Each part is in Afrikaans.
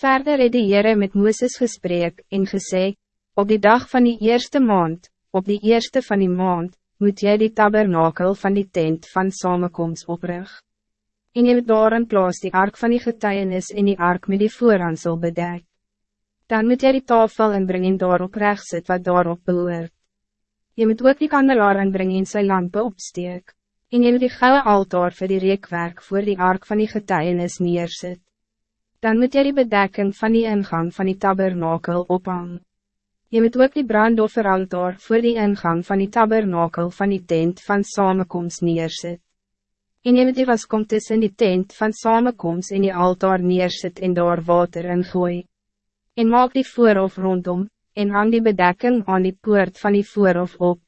Verder het die Heere met Mooses gesprek en gesê, op die dag van die eerste maand, op die eerste van die maand, moet jy die tabernakel van die tent van samenkomst oprig. En jy moet daar in plaas die ark van die getuienis en die ark met die voorhansel bedek. Dan moet jy die tafel inbring en daarop recht sit wat daarop behoort. Je moet ook die kandelaar inbring en sy lampe opsteek. En jy moet die gouden altaar vir die reekwerk voor die ark van die getuienis neersit. Dan moet jy die bedekking van die ingang van die tabernakel ophang. Je moet ook die brandofferaltaar voor die ingang van die tabernakel van die tent van samenkomst neersit. En je moet die waskom tussen die tent van samenkomst en die altaar neersit en daar water in gooi. En maak die voorhof rondom, en hang die bedekking aan die poort van die voorhof op.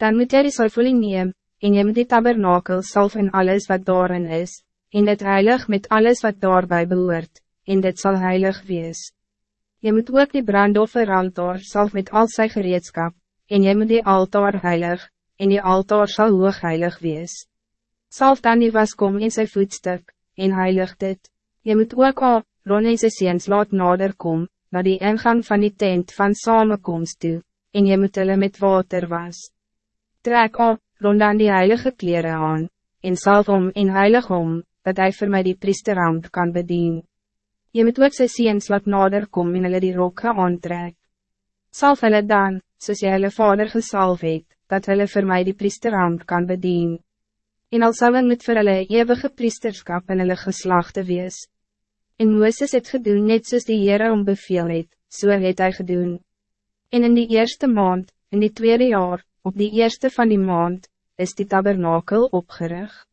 Dan moet jy die salfolie neem, en jy moet die tabernakel salf en alles wat daarin is, en dit heilig met alles wat daarbij behoort, en dit zal heilig wees. Je moet ook die brandoffer altaar salf met al sy gereedskap, en jy moet die altaar heilig, en die altaar zal hoog heilig wees. Salf dan die waskom in sy voetstuk, en heilig dit. Je moet ook al, Ron en sy seens laat nader kom, na die ingang van die tent van samenkomst toe, en je moet hulle met water was. Trek op, rond dan die heilige kleren aan, en salf om en heilig om, dat hij voor mij die priesterambt kan bedien. Je moet ook sy seens laat nader kom en hulle die rokke aantrek. Salf hulle dan, soos jy hulle vader gesalf het, dat hulle voor mij die priesterambt kan bedien. En al sal moet vir hulle eeuwige priesterskap in hulle geslachte wees. En Mooses het gedoen net soos die Heere om beveel het, so het hy gedoen. En in die eerste maand, in die tweede jaar, op die eerste van die maand, is die tabernakel opgerig.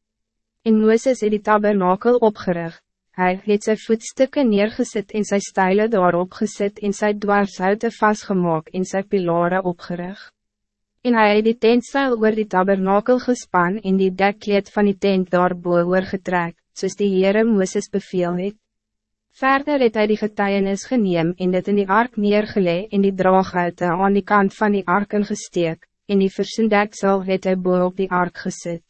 En Mooses het die tabernakel opgerig, hy het sy voetstukken neergezet en sy stijle daarop gezet en sy dwarshoute vastgemaak en sy pilare opgerig. En hij het die tentstijl oor die tabernakel gespan en die dekkleed van die tent daarboe oorgetrek, soos die Heere Mooses beveel het. Verder het hy die getuienis geneem en dit in die ark neergelee en die draaghoute aan die kant van die ark ingesteek, en die versindeksel het hy boe op die ark gezet.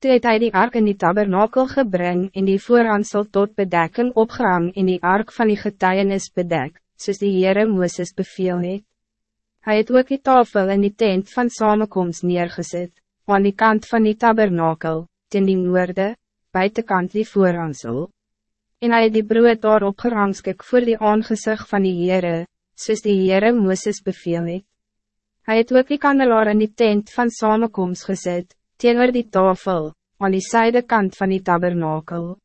Toe het hy die ark in die tabernakel gebring en die voorhansel tot bedekking opgehang en die ark van die getuienis bedek, soos die Heere Mooses beveel het. Hy het ook die tafel in die tent van samenkomst neergezet, aan die kant van die tabernakel, ten die noorde, buitenkant die voorhansel en hij het die brood daar opgerangskik voor die aangezicht van die Heere, soos die Heere Mooses beveel het. Hy het ook die kandelaar in die tent van samenkomst gezet, teenoor die tafel, aan die zijde kant van die tabernakel.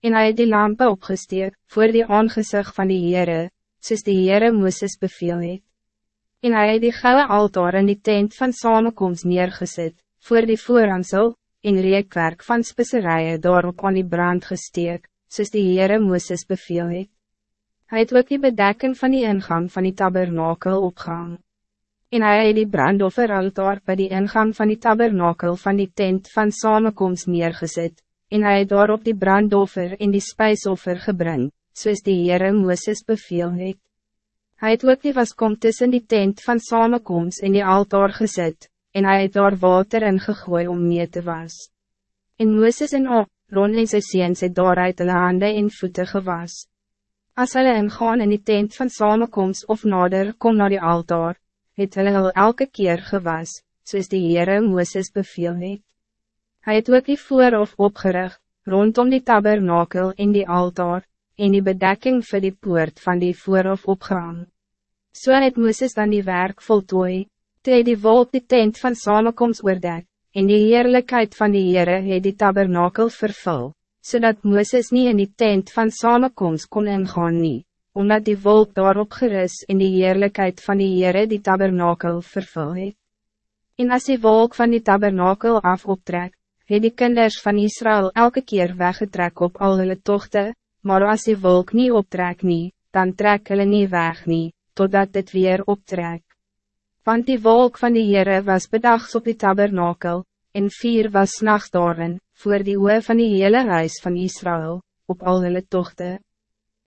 En hij het die lampen opgesteek, voor die aangezicht van die Heere, soos die Heere Mooses beveel het. En hij het die gouden altaar in die tent van samenkomst neergezet, voor die voorhansel, in reekwerk van specerijen daarop aan die brand gesteek, soos die Heere Mooses beveel het. Hy het ook die bedekking van die ingang van die tabernakel opgehang. En hij het die brandofferaltaar by die ingang van die tabernakel van die tent van samenkomst neergezet, en hij het daarop die brandoffer en die spijsoffer gebring, soos die Heere Mooses beveel het. Hy het ook die waskom tussen die tent van samenkomst en die altaar gezet, en hij het daar water in gegooi om mee te was. En Mooses en op, Ron en sy seens het daaruit hulle hande en voete gewas. As hulle ingaan in die tent van samenkomst of nader kom naar die altaar, het hulle hulle elke keer gewas, soos die Heere Mooses beveel het. Hy het ook die voorhof opgerig, rondom die tabernakel en die altaar, en die bedekking vir die poort van die voorhof opgehang. So het Mooses dan die werk voltooi, toe die wolk die tent van samenkomst oordek, en die heerlijkheid van die Heere het die tabernakel vervul, zodat Mooses niet in die tent van samenkomst kon ingaan nie, omdat die wolk daarop geris en die heerlijkheid van die Heere die tabernakel vervul het. En as die wolk van die tabernakel af optrek, het die kinders van Israël elke keer weggetrek op al hulle tochte, maar as die wolk niet optrek nie, dan trek hulle nie weg nie, totdat dit weer optrek want die wolk van die Heere was bedags op die tabernakel, en vier was nachts daarin, voor die oe van die hele huis van Israël, op al hulle tochten.